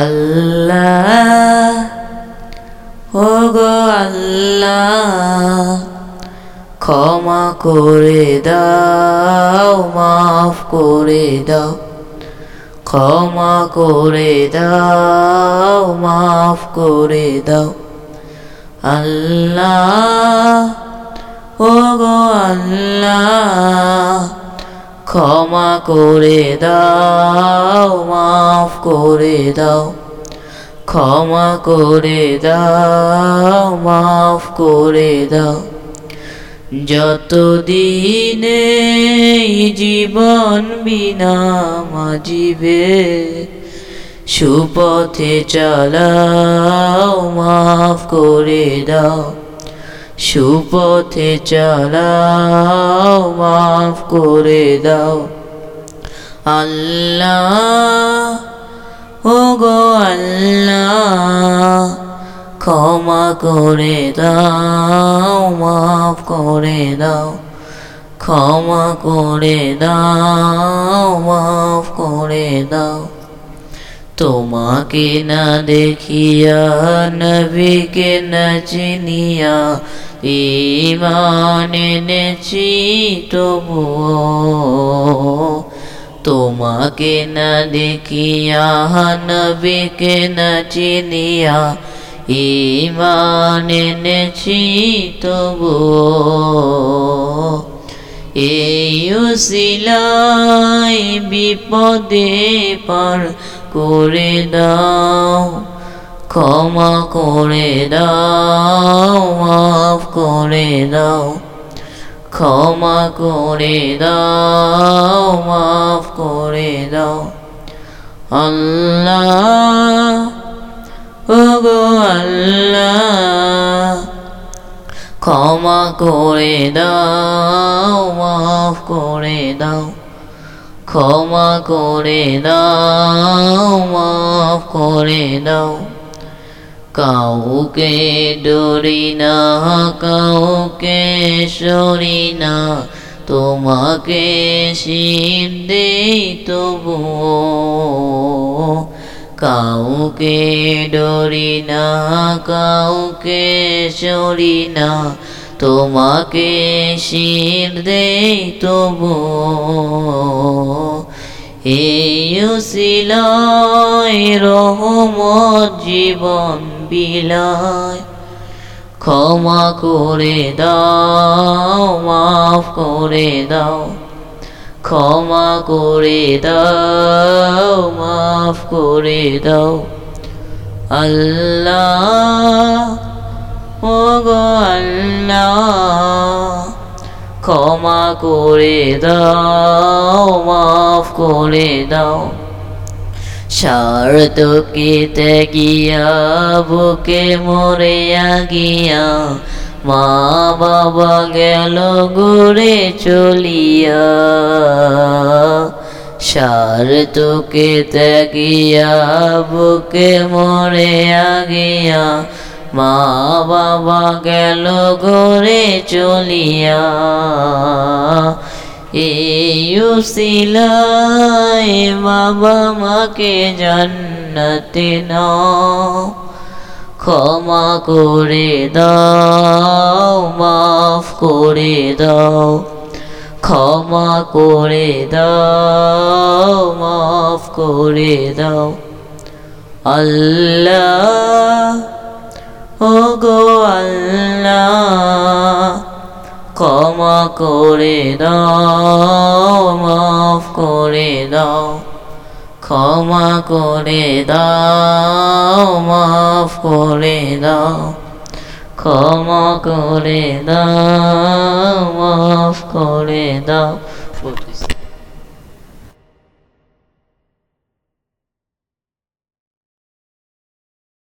আল্লাহ। ও গো আল্লাহ, ক্ষমা করে দাও, মাফ করে দাও। ক্ষমা করে দাও, মাফ করে দাও। আল্লাহ ও গো আল্লাহ ক্ষমা করে দাও, মাফ করে দাও। ক্ষমা করে দাও, মাফ করে দাও। যত দিনে জীবন বিনা মাজিবে, সুপথে চালাও, মাফ করে দাও। সুপথে চালাও, মাফ করে দাও। আল্লাহ ও গো আল্লাহ, ক্ষমা করে দাও, মাফ করে দাও। ক্ষমা করে দাও, মাফ করে দাও। তোমাকে না দেখিয়া, নবীকে না চিনিয়া ইমান এনেছি তবুও তোমাকে না দেখিয়া নবীকে না চিনিয়া ইমান এনেছি তবুও এই উসিলাই বিপদে পার করে দাও ক্ষমা করে দাও, মাফ করে দাও। ক্ষমা করে দাও, মাফ করে দাও। আল্লাহ ও গো আল্লাহ। ক্ষমা করে দাও, মাফ করে দাও। ক্ষমা করে দাও, মাফ করে দাও। কাউকে ডরি না, কাউকে সরি না, তোমাকে শির দেই তবু কাউকে ডরি না, কাউকে সরি না, তোমাকে শির দেই তবু এই রহমত জীবন বিলায় ক্ষমা করে দাও, মাফ করে দাও। ক্ষমা করে দাও, মাফ করে দাও। আল্লাহ ও গো আল্লাহ, ক্ষমা করে দাও, মাফ করে দাও। স্বার্থকে গিয়া বুকে মরে গিয়া মা বাবা গেল ঘুরে চলিয়া। স্বার্থকে ত্যাগিয়া বুকে মরে গিয়া মা বাবা গেল ঘরে চলিয়া। এই উসিলায় বাবা মাকে জান্নাতে নাও। ক্ষমা করে দাও, মাফ করে দাও। ক্ষমা করে দাও, মাফ করে দাও। আল্লাহ ও গো আল্লাহ ক্ষমা করে দাও, মাফ করে দাও। ক্ষমা করে দাও, মাফ করে দাও। ক্ষমা করে দাও, মাফ করে দাও।